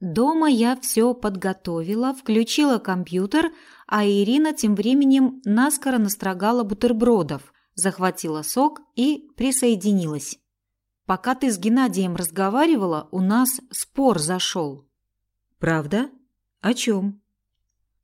Дома я все подготовила, включила компьютер, а Ирина тем временем наскоро настрогала бутербродов, захватила сок и присоединилась. Пока ты с Геннадием разговаривала, у нас спор зашел. Правда? О чем?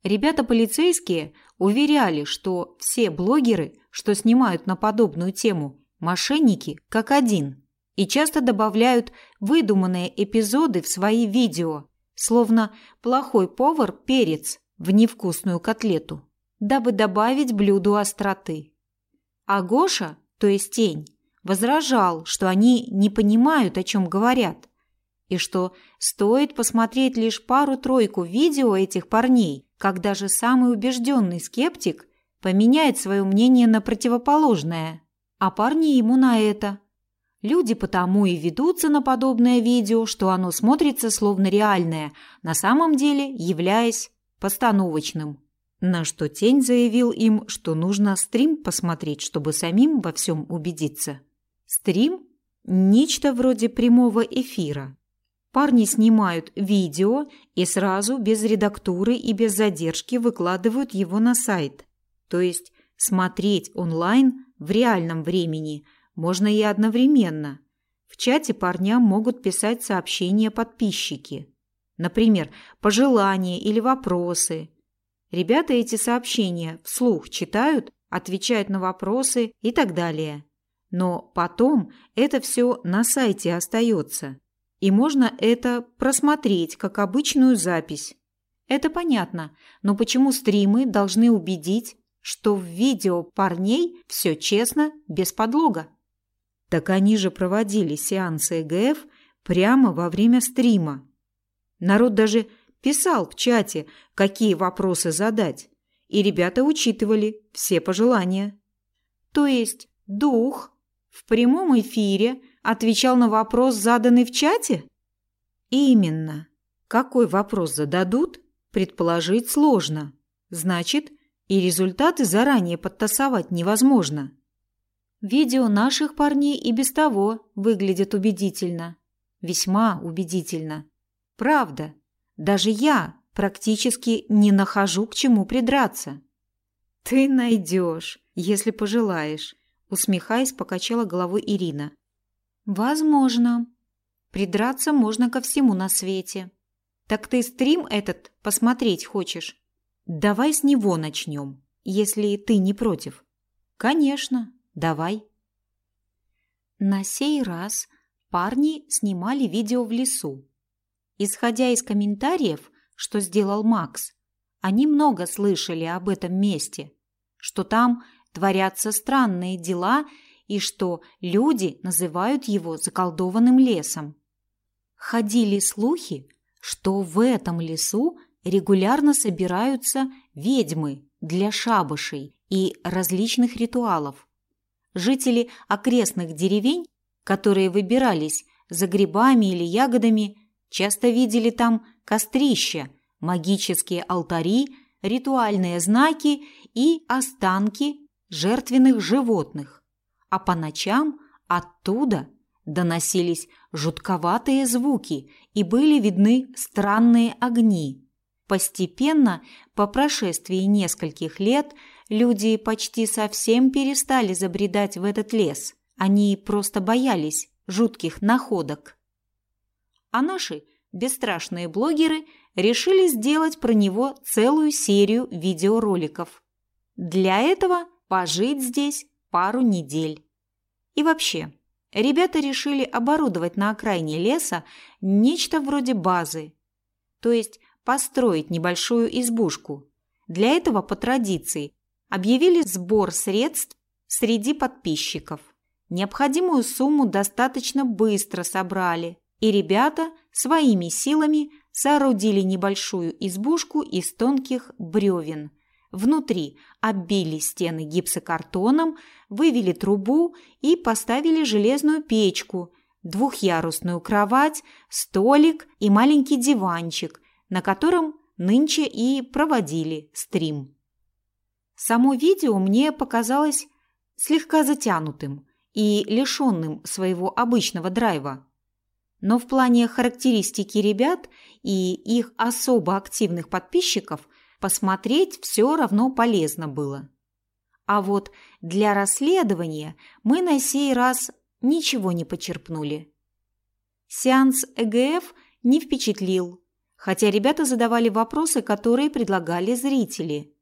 Ребята полицейские уверяли, что все блогеры, что снимают на подобную тему, мошенники как один, и часто добавляют выдуманные эпизоды в свои видео, словно плохой повар перец в невкусную котлету, дабы добавить блюду остроты. А Гоша, то есть тень, возражал, что они не понимают, о чем говорят, и что стоит посмотреть лишь пару-тройку видео этих парней, как даже самый убежденный скептик поменяет свое мнение на противоположное, а парни ему на это. Люди потому и ведутся на подобное видео, что оно смотрится словно реальное, на самом деле являясь постановочным. На что Тень заявил им, что нужно стрим посмотреть, чтобы самим во всем убедиться. Стрим – нечто вроде прямого эфира, Парни снимают видео и сразу без редактуры и без задержки выкладывают его на сайт. То есть смотреть онлайн в реальном времени можно и одновременно. В чате парням могут писать сообщения подписчики. Например, пожелания или вопросы. Ребята эти сообщения вслух читают, отвечают на вопросы и так далее. Но потом это все на сайте остается и можно это просмотреть как обычную запись. Это понятно, но почему стримы должны убедить, что в видео парней все честно, без подлога? Так они же проводили сеансы ЭГФ прямо во время стрима. Народ даже писал в чате, какие вопросы задать, и ребята учитывали все пожелания. То есть дух в прямом эфире отвечал на вопрос, заданный в чате? Именно. Какой вопрос зададут, предположить сложно. Значит, и результаты заранее подтасовать невозможно. Видео наших парней и без того выглядят убедительно. Весьма убедительно. Правда, даже я практически не нахожу к чему придраться. Ты найдешь, если пожелаешь, усмехаясь, покачала головой Ирина. Возможно. Придраться можно ко всему на свете. Так ты стрим этот посмотреть хочешь? Давай с него начнем, если ты не против. Конечно, давай. На сей раз парни снимали видео в лесу. Исходя из комментариев, что сделал Макс, они много слышали об этом месте, что там творятся странные дела и что люди называют его заколдованным лесом. Ходили слухи, что в этом лесу регулярно собираются ведьмы для шабашей и различных ритуалов. Жители окрестных деревень, которые выбирались за грибами или ягодами, часто видели там кострища, магические алтари, ритуальные знаки и останки жертвенных животных а по ночам оттуда доносились жутковатые звуки и были видны странные огни. Постепенно, по прошествии нескольких лет, люди почти совсем перестали забредать в этот лес. Они просто боялись жутких находок. А наши бесстрашные блогеры решили сделать про него целую серию видеороликов. Для этого пожить здесь пару недель. И вообще, ребята решили оборудовать на окраине леса нечто вроде базы, то есть построить небольшую избушку. Для этого по традиции объявили сбор средств среди подписчиков. Необходимую сумму достаточно быстро собрали, и ребята своими силами соорудили небольшую избушку из тонких бревен – Внутри оббили стены гипсокартоном, вывели трубу и поставили железную печку, двухъярусную кровать, столик и маленький диванчик, на котором нынче и проводили стрим. Само видео мне показалось слегка затянутым и лишенным своего обычного драйва. Но в плане характеристики ребят и их особо активных подписчиков посмотреть все равно полезно было. А вот для расследования мы на сей раз ничего не почерпнули. Сеанс ЭГФ не впечатлил, хотя ребята задавали вопросы, которые предлагали зрители.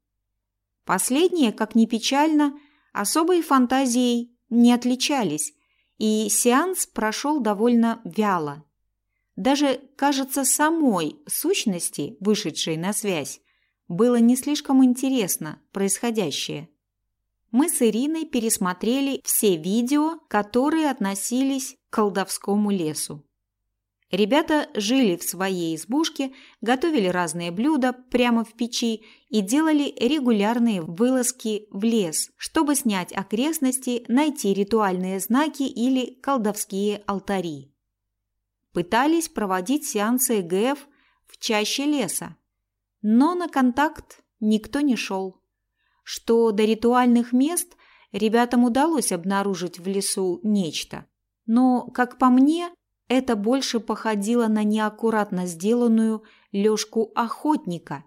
Последние, как ни печально, особой фантазией не отличались, и сеанс прошел довольно вяло. Даже, кажется, самой сущности, вышедшей на связь, было не слишком интересно происходящее. Мы с Ириной пересмотрели все видео, которые относились к колдовскому лесу. Ребята жили в своей избушке, готовили разные блюда прямо в печи и делали регулярные вылазки в лес, чтобы снять окрестности, найти ритуальные знаки или колдовские алтари. Пытались проводить сеансы ЭГФ в чаще леса, но на контакт никто не шел. Что до ритуальных мест ребятам удалось обнаружить в лесу нечто. Но, как по мне, это больше походило на неаккуратно сделанную лёжку охотника,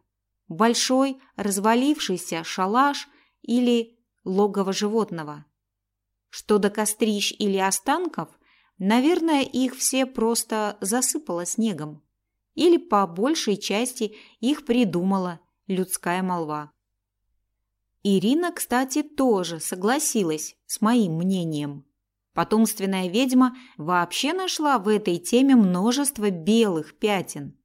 большой развалившийся шалаш или логово животного. Что до кострищ или останков, наверное, их все просто засыпало снегом. Или по большей части их придумала людская молва. Ирина, кстати, тоже согласилась с моим мнением. Потомственная ведьма вообще нашла в этой теме множество белых пятен.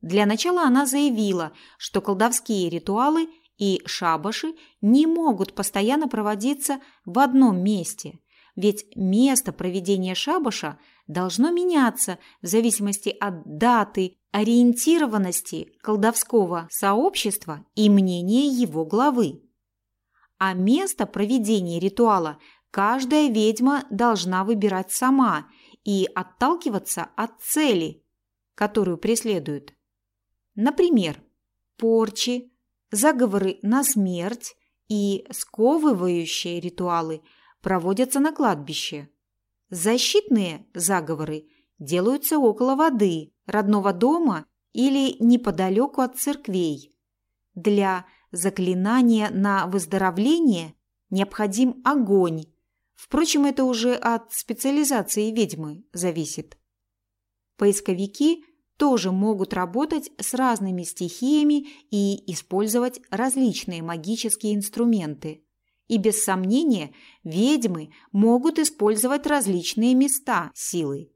Для начала она заявила, что колдовские ритуалы и шабаши не могут постоянно проводиться в одном месте, ведь место проведения шабаша должно меняться в зависимости от даты, ориентированности колдовского сообщества и мнения его главы. А место проведения ритуала каждая ведьма должна выбирать сама и отталкиваться от цели, которую преследует. Например, порчи, заговоры на смерть и сковывающие ритуалы проводятся на кладбище. Защитные заговоры делаются около воды, родного дома или неподалеку от церквей. Для заклинания на выздоровление необходим огонь, Впрочем, это уже от специализации ведьмы зависит. Поисковики тоже могут работать с разными стихиями и использовать различные магические инструменты. И без сомнения, ведьмы могут использовать различные места силы.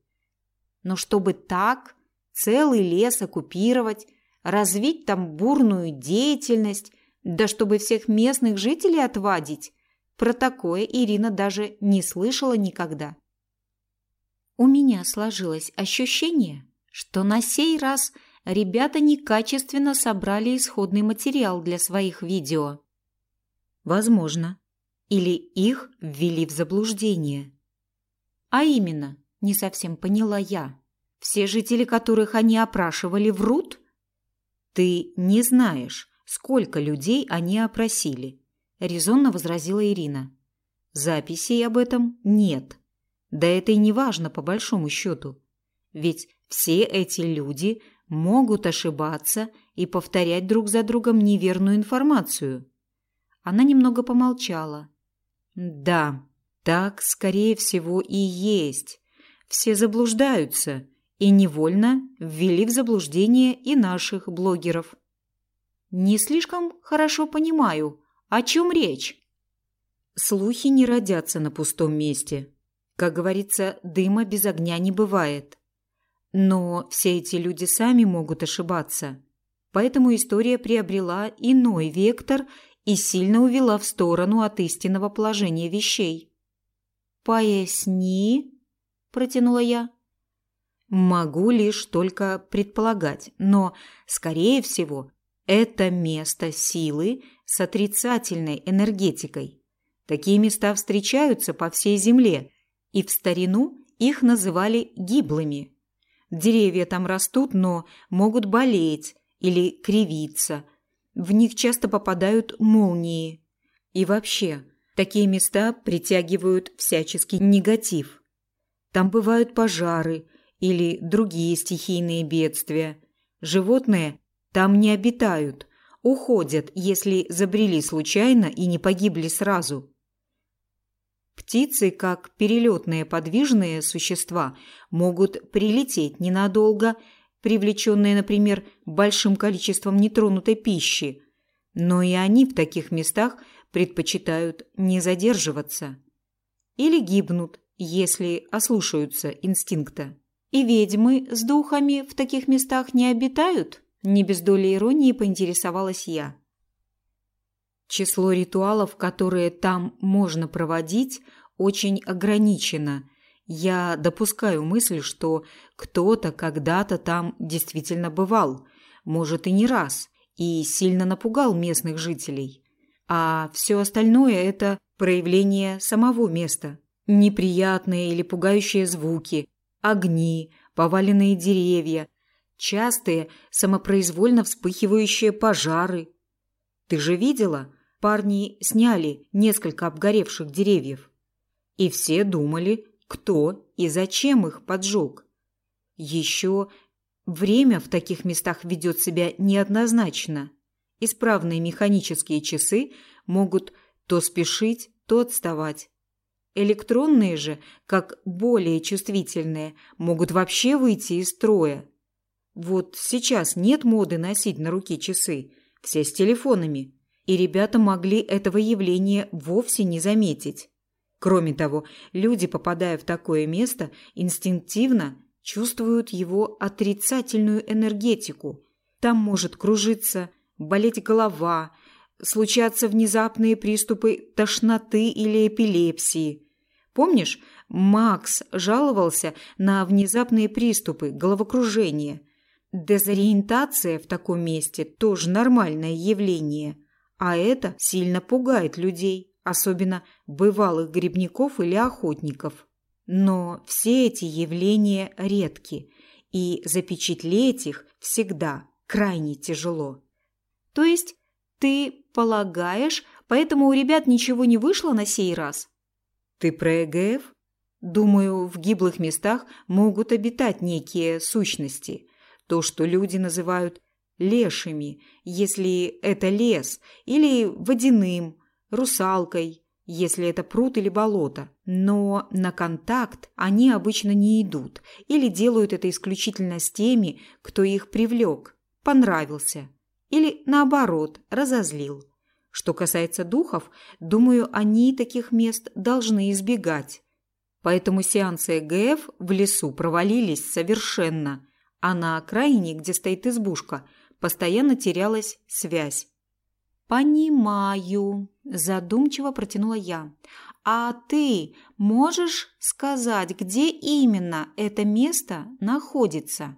Но чтобы так целый лес оккупировать, развить там бурную деятельность, да чтобы всех местных жителей отвадить, про такое Ирина даже не слышала никогда. У меня сложилось ощущение, что на сей раз ребята некачественно собрали исходный материал для своих видео. Возможно. Или их ввели в заблуждение. А именно, не совсем поняла я. Все жители, которых они опрашивали, врут? Ты не знаешь, сколько людей они опросили резонно возразила Ирина. Записей об этом нет. Да это и не важно по большому счету. Ведь все эти люди могут ошибаться и повторять друг за другом неверную информацию. Она немного помолчала. Да, так, скорее всего, и есть. Все заблуждаются и невольно ввели в заблуждение и наших блогеров. Не слишком хорошо понимаю, о чем речь? Слухи не родятся на пустом месте. Как говорится, дыма без огня не бывает. Но все эти люди сами могут ошибаться. Поэтому история приобрела иной вектор и сильно увела в сторону от истинного положения вещей. «Поясни», – протянула я. «Могу лишь только предполагать, но, скорее всего, это место силы с отрицательной энергетикой. Такие места встречаются по всей Земле, и в старину их называли гиблыми. Деревья там растут, но могут болеть или кривиться. В них часто попадают молнии. И вообще, такие места притягивают всяческий негатив. Там бывают пожары или другие стихийные бедствия. Животные там не обитают, уходят, если забрели случайно и не погибли сразу. Птицы, как перелетные подвижные существа, могут прилететь ненадолго, привлеченные, например, большим количеством нетронутой пищи, но и они в таких местах предпочитают не задерживаться. Или гибнут, если ослушаются инстинкта. И ведьмы с духами в таких местах не обитают? Не без доли иронии поинтересовалась я. Число ритуалов, которые там можно проводить, очень ограничено. Я допускаю мысль, что кто-то когда-то там действительно бывал, может и не раз, и сильно напугал местных жителей. А все остальное – это проявление самого места. Неприятные или пугающие звуки, огни, поваленные деревья, частые самопроизвольно вспыхивающие пожары. Ты же видела? Парни сняли несколько обгоревших деревьев. И все думали, кто и зачем их поджег. Еще время в таких местах ведет себя неоднозначно. Исправные механические часы могут то спешить, то отставать. Электронные же, как более чувствительные, могут вообще выйти из строя. Вот сейчас нет моды носить на руке часы, все с телефонами, и ребята могли этого явления вовсе не заметить. Кроме того, люди, попадая в такое место, инстинктивно чувствуют его отрицательную энергетику. Там может кружиться, болеть голова, случаться внезапные приступы тошноты или эпилепсии. Помнишь, Макс жаловался на внезапные приступы головокружения. Дезориентация в таком месте тоже нормальное явление, а это сильно пугает людей, особенно бывалых грибников или охотников. Но все эти явления редки, и запечатлеть их всегда крайне тяжело. То есть ты полагаешь, поэтому у ребят ничего не вышло на сей раз? Ты про ЭГФ? Думаю, в гиблых местах могут обитать некие сущности. То, что люди называют лешими, если это лес, или водяным, русалкой, если это пруд или болото. Но на контакт они обычно не идут или делают это исключительно с теми, кто их привлек, понравился или, наоборот, разозлил. Что касается духов, думаю, они таких мест должны избегать. Поэтому сеансы ЭГФ в лесу провалились совершенно, а на окраине, где стоит избушка, постоянно терялась связь. «Понимаю», – задумчиво протянула я. «А ты можешь сказать, где именно это место находится?»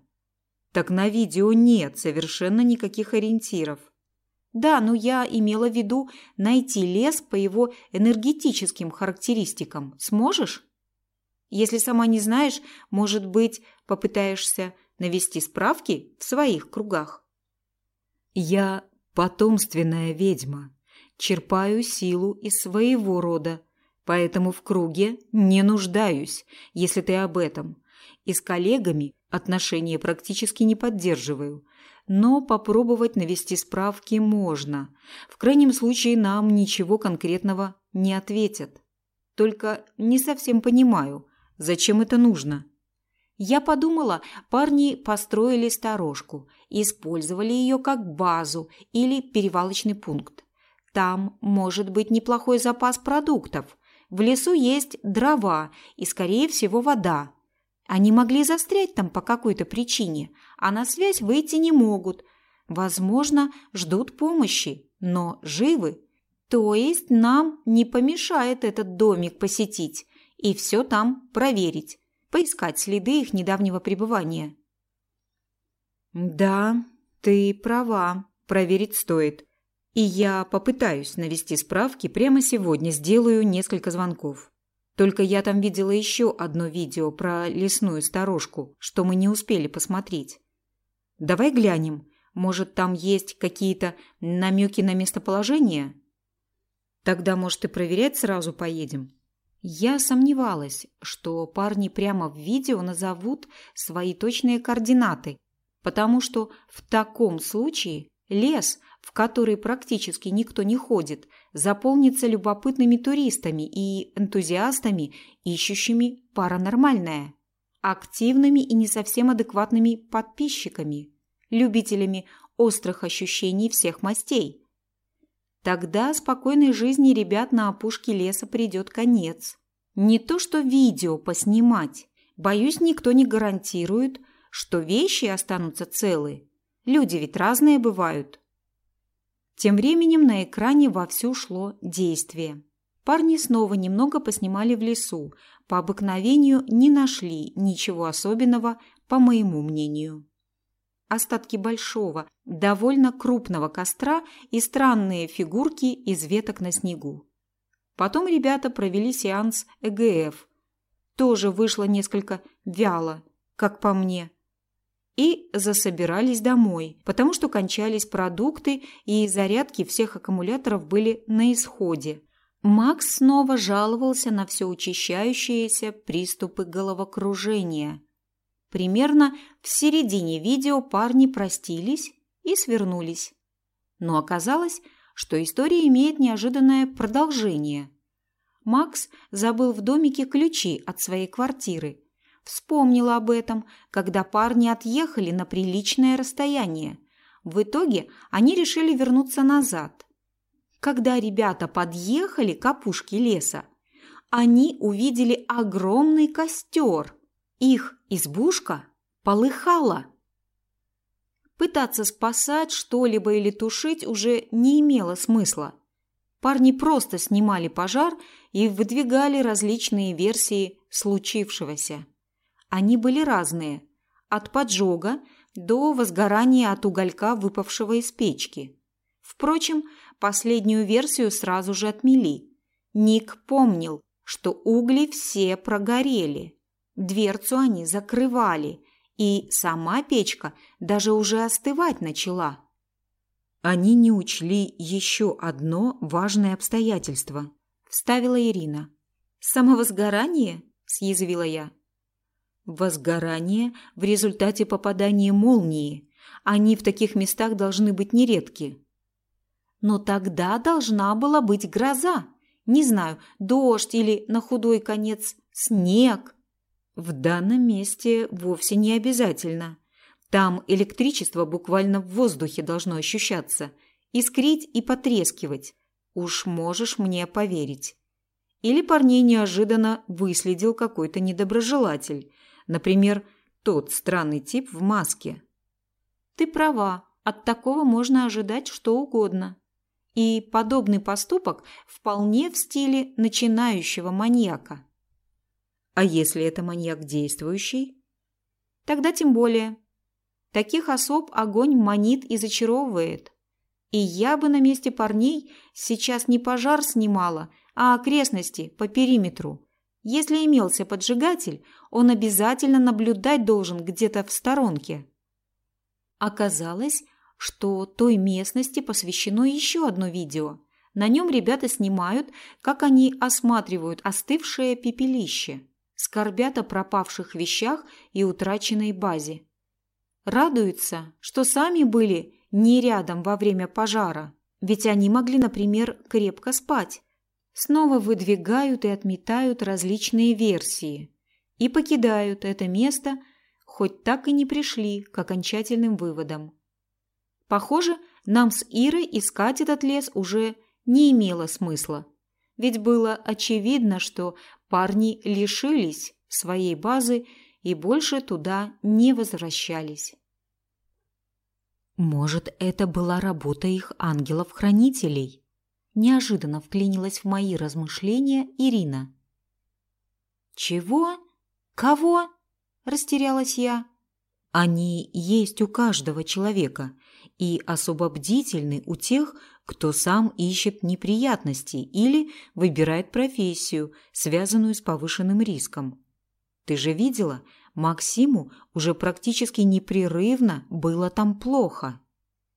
«Так на видео нет совершенно никаких ориентиров». Да, но я имела в виду найти лес по его энергетическим характеристикам. Сможешь? Если сама не знаешь, может быть, попытаешься навести справки в своих кругах. Я потомственная ведьма, черпаю силу из своего рода, поэтому в круге не нуждаюсь, если ты об этом. И с коллегами отношения практически не поддерживаю – но попробовать навести справки можно. В крайнем случае нам ничего конкретного не ответят. Только не совсем понимаю, зачем это нужно. Я подумала, парни построили сторожку, использовали ее как базу или перевалочный пункт. Там может быть неплохой запас продуктов. В лесу есть дрова и, скорее всего, вода. Они могли застрять там по какой-то причине, а на связь выйти не могут. Возможно, ждут помощи, но живы. То есть нам не помешает этот домик посетить и все там проверить, поискать следы их недавнего пребывания. Да, ты права, проверить стоит. И я попытаюсь навести справки прямо сегодня, сделаю несколько звонков. Только я там видела еще одно видео про лесную сторожку, что мы не успели посмотреть. Давай глянем. Может, там есть какие-то намеки на местоположение? Тогда, может, и проверять сразу поедем? Я сомневалась, что парни прямо в видео назовут свои точные координаты, потому что в таком случае лес, в который практически никто не ходит, заполнится любопытными туристами и энтузиастами, ищущими паранормальное, активными и не совсем адекватными подписчиками, любителями острых ощущений всех мастей. Тогда спокойной жизни ребят на опушке леса придет конец. Не то что видео поснимать. Боюсь, никто не гарантирует, что вещи останутся целы. Люди ведь разные бывают. Тем временем на экране вовсю шло действие. Парни снова немного поснимали в лесу. По обыкновению не нашли ничего особенного, по моему мнению. Остатки большого, довольно крупного костра и странные фигурки из веток на снегу. Потом ребята провели сеанс ЭГФ. Тоже вышло несколько вяло, как по мне и засобирались домой, потому что кончались продукты и зарядки всех аккумуляторов были на исходе. Макс снова жаловался на все учащающиеся приступы головокружения. Примерно в середине видео парни простились и свернулись. Но оказалось, что история имеет неожиданное продолжение. Макс забыл в домике ключи от своей квартиры – Вспомнила об этом, когда парни отъехали на приличное расстояние. В итоге они решили вернуться назад. Когда ребята подъехали к опушке леса, они увидели огромный костер. Их избушка полыхала. Пытаться спасать что-либо или тушить уже не имело смысла. Парни просто снимали пожар и выдвигали различные версии случившегося. Они были разные – от поджога до возгорания от уголька, выпавшего из печки. Впрочем, последнюю версию сразу же отмели. Ник помнил, что угли все прогорели. Дверцу они закрывали, и сама печка даже уже остывать начала. Они не учли еще одно важное обстоятельство, вставила Ирина. Самовозгорание? съязвила я. Возгорание в результате попадания молнии. Они в таких местах должны быть нередки. Но тогда должна была быть гроза. Не знаю, дождь или, на худой конец, снег. В данном месте вовсе не обязательно. Там электричество буквально в воздухе должно ощущаться, искрить и потрескивать. Уж можешь мне поверить. Или парней неожиданно выследил какой-то недоброжелатель – Например, тот странный тип в маске. Ты права, от такого можно ожидать что угодно. И подобный поступок вполне в стиле начинающего маньяка. А если это маньяк действующий? Тогда тем более. Таких особ огонь манит и зачаровывает. И я бы на месте парней сейчас не пожар снимала, а окрестности по периметру. Если имелся поджигатель, он обязательно наблюдать должен где-то в сторонке. Оказалось, что той местности посвящено еще одно видео. На нем ребята снимают, как они осматривают остывшее пепелище, скорбят о пропавших вещах и утраченной базе. Радуются, что сами были не рядом во время пожара, ведь они могли, например, крепко спать снова выдвигают и отметают различные версии и покидают это место, хоть так и не пришли к окончательным выводам. Похоже, нам с Ирой искать этот лес уже не имело смысла, ведь было очевидно, что парни лишились своей базы и больше туда не возвращались. Может, это была работа их ангелов-хранителей? Неожиданно вклинилась в мои размышления Ирина. «Чего? Кого?» – растерялась я. «Они есть у каждого человека и особо бдительны у тех, кто сам ищет неприятностей или выбирает профессию, связанную с повышенным риском. Ты же видела, Максиму уже практически непрерывно было там плохо.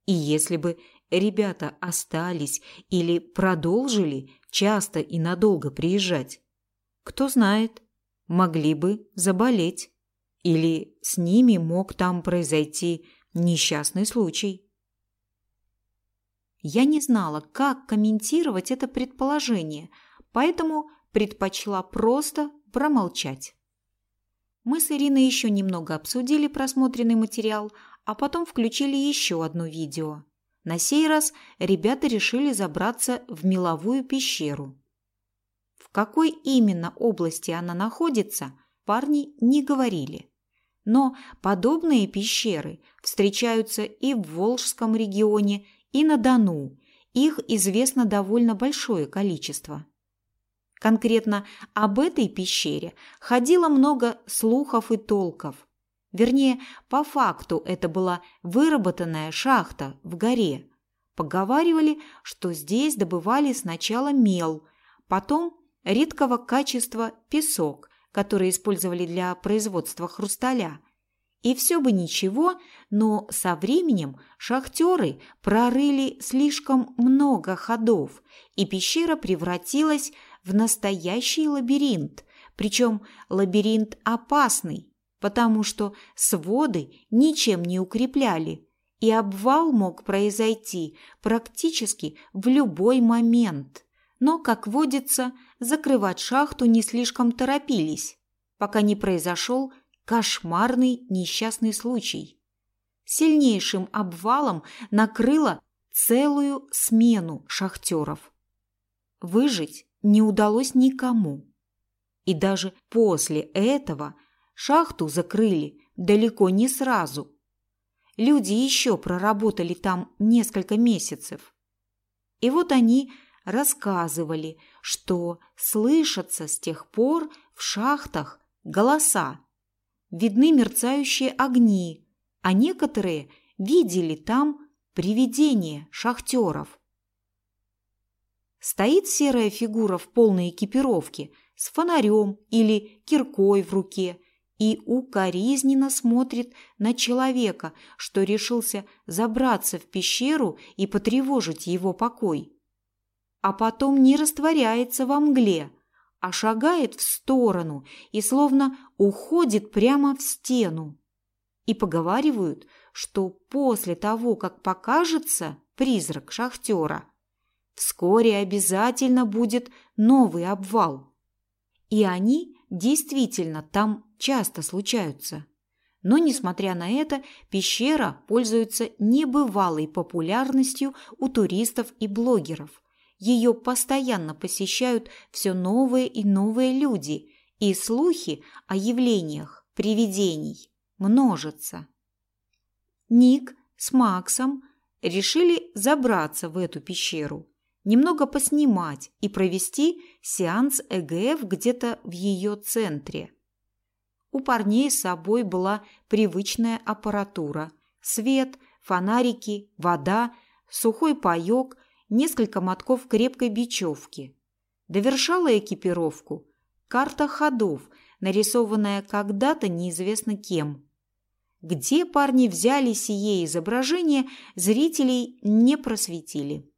И если бы ребята остались или продолжили часто и надолго приезжать, Кто знает, могли бы заболеть. Или с ними мог там произойти несчастный случай. Я не знала, как комментировать это предположение, поэтому предпочла просто промолчать. Мы с Ириной еще немного обсудили просмотренный материал, а потом включили еще одно видео. На сей раз ребята решили забраться в меловую пещеру. В какой именно области она находится, парни не говорили. Но подобные пещеры встречаются и в Волжском регионе, и на Дону. Их известно довольно большое количество. Конкретно об этой пещере ходило много слухов и толков. Вернее, по факту это была выработанная шахта в горе. Поговаривали, что здесь добывали сначала мел, потом редкого качества песок, который использовали для производства хрусталя. И все бы ничего, но со временем шахтеры прорыли слишком много ходов, и пещера превратилась в настоящий лабиринт, причем лабиринт опасный, потому что своды ничем не укрепляли, и обвал мог произойти практически в любой момент. Но, как водится, закрывать шахту не слишком торопились, пока не произошел кошмарный несчастный случай. Сильнейшим обвалом накрыло целую смену шахтеров. Выжить не удалось никому. И даже после этого шахту закрыли далеко не сразу. Люди еще проработали там несколько месяцев. И вот они рассказывали, что слышатся с тех пор в шахтах голоса. Видны мерцающие огни, а некоторые видели там привидения шахтеров. Стоит серая фигура в полной экипировке, с фонарем или киркой в руке и укоризненно смотрит на человека, что решился забраться в пещеру и потревожить его покой. А потом не растворяется во мгле, а шагает в сторону и словно уходит прямо в стену. И поговаривают, что после того, как покажется призрак шахтера, Вскоре обязательно будет новый обвал. И они действительно там часто случаются. Но, несмотря на это, пещера пользуется небывалой популярностью у туристов и блогеров. Ее постоянно посещают все новые и новые люди, и слухи о явлениях привидений множатся. Ник с Максом решили забраться в эту пещеру немного поснимать и провести сеанс ЭГФ где-то в ее центре. У парней с собой была привычная аппаратура – свет, фонарики, вода, сухой паёк, несколько мотков крепкой бечевки. Довершала экипировку карта ходов, нарисованная когда-то неизвестно кем. Где парни взяли сие изображение, зрителей не просветили.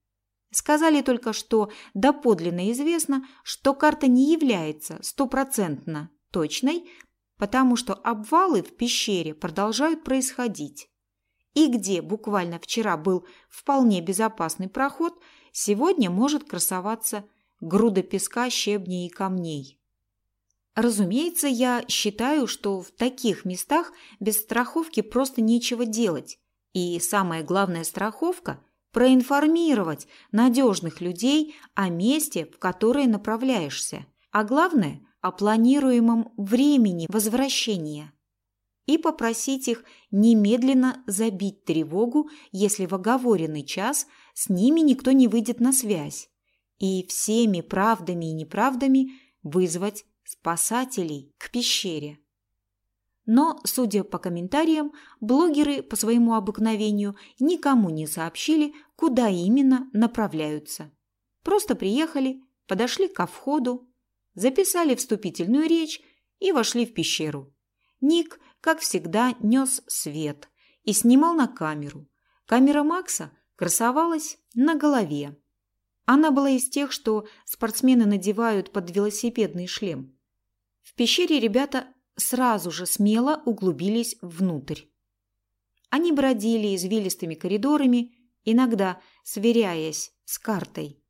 Сказали только, что доподлинно известно, что карта не является стопроцентно точной, потому что обвалы в пещере продолжают происходить. И где буквально вчера был вполне безопасный проход, сегодня может красоваться груда песка, щебней и камней. Разумеется, я считаю, что в таких местах без страховки просто нечего делать. И самая главная страховка – проинформировать надежных людей о месте, в которое направляешься, а главное – о планируемом времени возвращения и попросить их немедленно забить тревогу, если в оговоренный час с ними никто не выйдет на связь, и всеми правдами и неправдами вызвать спасателей к пещере. Но, судя по комментариям, блогеры по своему обыкновению никому не сообщили, куда именно направляются. Просто приехали, подошли ко входу, записали вступительную речь и вошли в пещеру. Ник, как всегда, нес свет и снимал на камеру. Камера Макса красовалась на голове. Она была из тех, что спортсмены надевают под велосипедный шлем. В пещере ребята сразу же смело углубились внутрь. Они бродили извилистыми коридорами, иногда сверяясь с картой.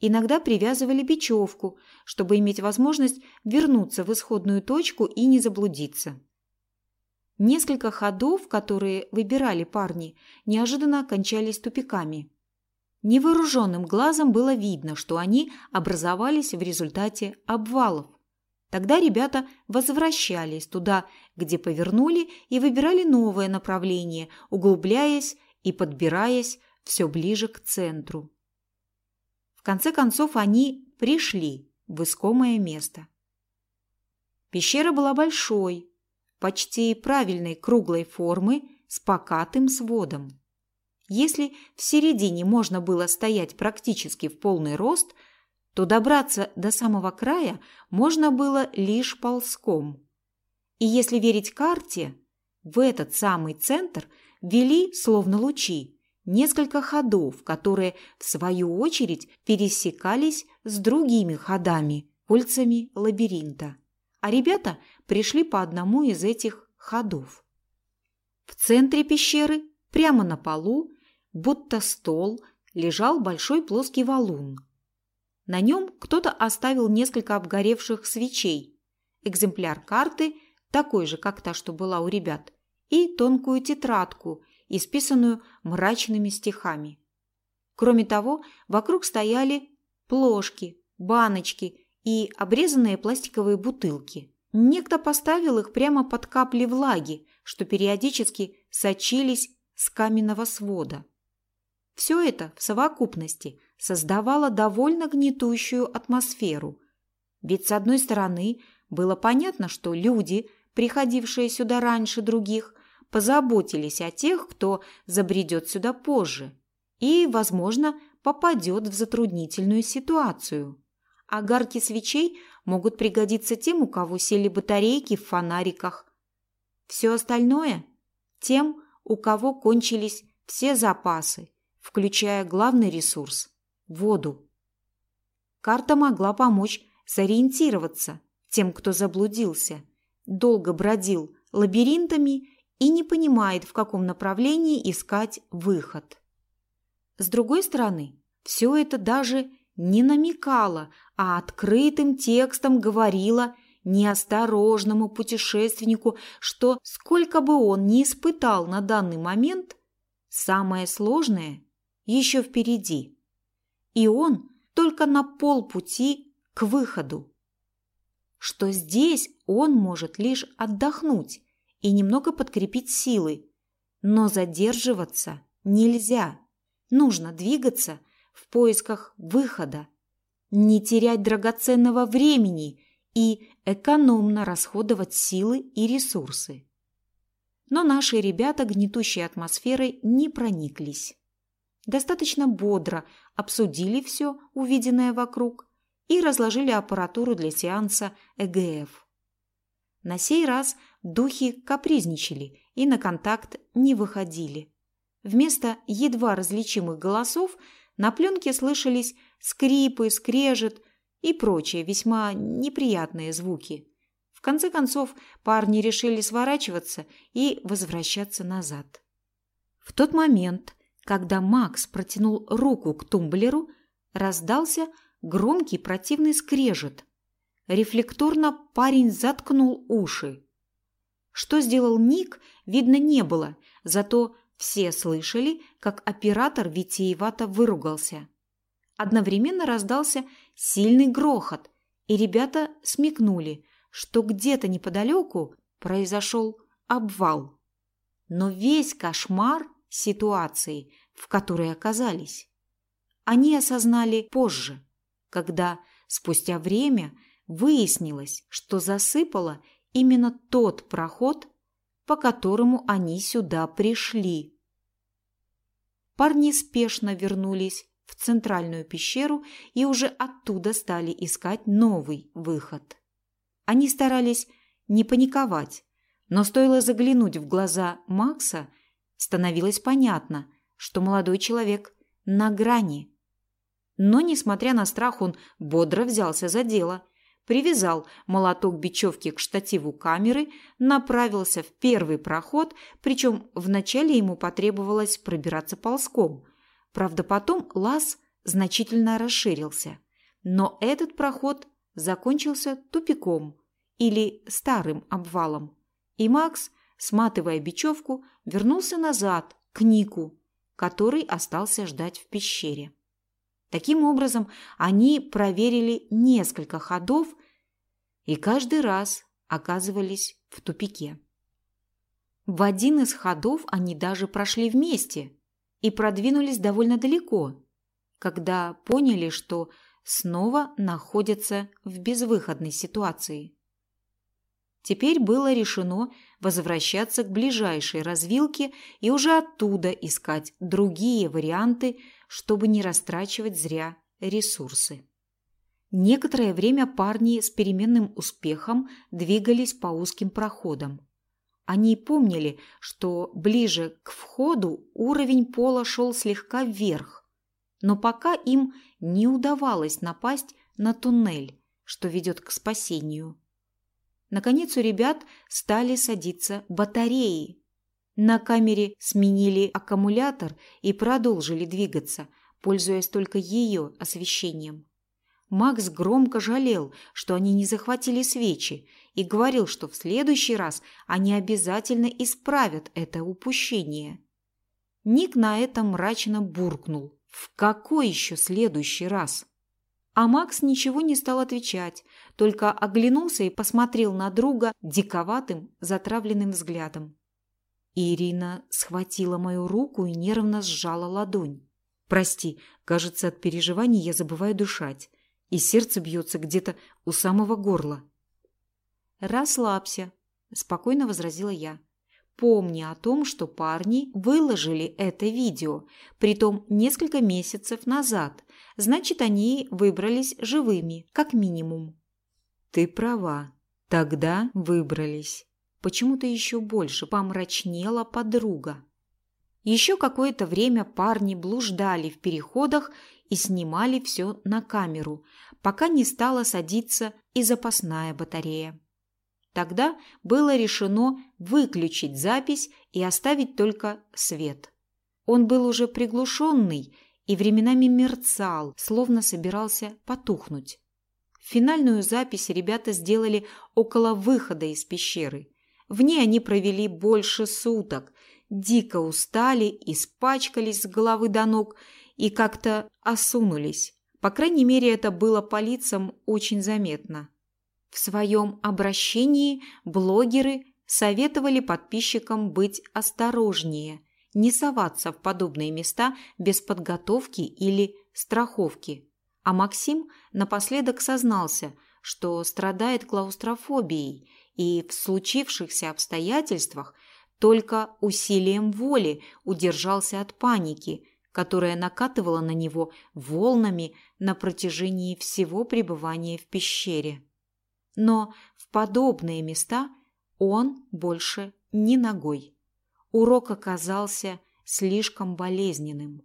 Иногда привязывали бечевку, чтобы иметь возможность вернуться в исходную точку и не заблудиться. Несколько ходов, которые выбирали парни, неожиданно окончались тупиками. Невооруженным глазом было видно, что они образовались в результате обвалов. Тогда ребята возвращались туда, где повернули, и выбирали новое направление, углубляясь и подбираясь все ближе к центру. В конце концов они пришли в искомое место. Пещера была большой, почти правильной круглой формы с покатым сводом. Если в середине можно было стоять практически в полный рост – то добраться до самого края можно было лишь ползком. И если верить карте, в этот самый центр вели, словно лучи, несколько ходов, которые, в свою очередь, пересекались с другими ходами, кольцами лабиринта. А ребята пришли по одному из этих ходов. В центре пещеры, прямо на полу, будто стол, лежал большой плоский валун – на нем кто-то оставил несколько обгоревших свечей, экземпляр карты, такой же, как та, что была у ребят, и тонкую тетрадку, исписанную мрачными стихами. Кроме того, вокруг стояли плошки, баночки и обрезанные пластиковые бутылки. Некто поставил их прямо под капли влаги, что периодически сочились с каменного свода. Все это в совокупности создавало довольно гнетущую атмосферу. Ведь, с одной стороны, было понятно, что люди, приходившие сюда раньше других, позаботились о тех, кто забредет сюда позже и, возможно, попадет в затруднительную ситуацию. Огарки свечей могут пригодиться тем, у кого сели батарейки в фонариках. Все остальное – тем, у кого кончились все запасы включая главный ресурс – воду. Карта могла помочь сориентироваться тем, кто заблудился, долго бродил лабиринтами и не понимает, в каком направлении искать выход. С другой стороны, все это даже не намекало, а открытым текстом говорило неосторожному путешественнику, что сколько бы он ни испытал на данный момент, самое сложное еще впереди. И он только на полпути к выходу. Что здесь он может лишь отдохнуть и немного подкрепить силы, но задерживаться нельзя. Нужно двигаться в поисках выхода, не терять драгоценного времени и экономно расходовать силы и ресурсы. Но наши ребята гнетущей атмосферой не прониклись достаточно бодро обсудили все увиденное вокруг и разложили аппаратуру для сеанса ЭГФ. На сей раз духи капризничали и на контакт не выходили. Вместо едва различимых голосов на пленке слышались скрипы, скрежет и прочие весьма неприятные звуки. В конце концов парни решили сворачиваться и возвращаться назад. В тот момент, когда Макс протянул руку к тумблеру, раздался громкий противный скрежет. Рефлекторно парень заткнул уши. Что сделал Ник, видно не было, зато все слышали, как оператор витиевато выругался. Одновременно раздался сильный грохот, и ребята смекнули, что где-то неподалеку произошел обвал. Но весь кошмар ситуации, в которой оказались. Они осознали позже, когда спустя время выяснилось, что засыпало именно тот проход, по которому они сюда пришли. Парни спешно вернулись в центральную пещеру и уже оттуда стали искать новый выход. Они старались не паниковать, но стоило заглянуть в глаза Макса – становилось понятно, что молодой человек на грани. Но, несмотря на страх, он бодро взялся за дело. привязал молоток бечевки к штативу камеры, направился в первый проход, причем вначале ему потребовалось пробираться ползком. Правда, потом лаз значительно расширился. Но этот проход закончился тупиком или старым обвалом. И Макс, сматывая бечевку, вернулся назад, к Нику, который остался ждать в пещере. Таким образом, они проверили несколько ходов и каждый раз оказывались в тупике. В один из ходов они даже прошли вместе и продвинулись довольно далеко, когда поняли, что снова находятся в безвыходной ситуации. Теперь было решено возвращаться к ближайшей развилке и уже оттуда искать другие варианты, чтобы не растрачивать зря ресурсы. Некоторое время парни с переменным успехом двигались по узким проходам. Они помнили, что ближе к входу уровень пола шел слегка вверх, но пока им не удавалось напасть на туннель, что ведет к спасению. Наконец у ребят стали садиться батареи. На камере сменили аккумулятор и продолжили двигаться, пользуясь только ее освещением. Макс громко жалел, что они не захватили свечи, и говорил, что в следующий раз они обязательно исправят это упущение. Ник на это мрачно буркнул. В какой еще следующий раз? А Макс ничего не стал отвечать, только оглянулся и посмотрел на друга диковатым, затравленным взглядом. Ирина схватила мою руку и нервно сжала ладонь. «Прости, кажется, от переживаний я забываю дышать, и сердце бьется где-то у самого горла». «Расслабься», – спокойно возразила я. Помни о том, что парни выложили это видео, притом несколько месяцев назад. Значит, они выбрались живыми, как минимум. Ты права. Тогда выбрались. Почему-то еще больше помрачнела подруга. Еще какое-то время парни блуждали в переходах и снимали все на камеру, пока не стала садиться и запасная батарея. Тогда было решено выключить запись и оставить только свет. Он был уже приглушенный и временами мерцал, словно собирался потухнуть. Финальную запись ребята сделали около выхода из пещеры. В ней они провели больше суток, дико устали, испачкались с головы до ног и как-то осунулись. По крайней мере, это было по лицам очень заметно. В своем обращении блогеры советовали подписчикам быть осторожнее, не соваться в подобные места без подготовки или страховки. А Максим напоследок сознался, что страдает клаустрофобией и в случившихся обстоятельствах только усилием воли удержался от паники, которая накатывала на него волнами на протяжении всего пребывания в пещере но в подобные места он больше не ногой. Урок оказался слишком болезненным.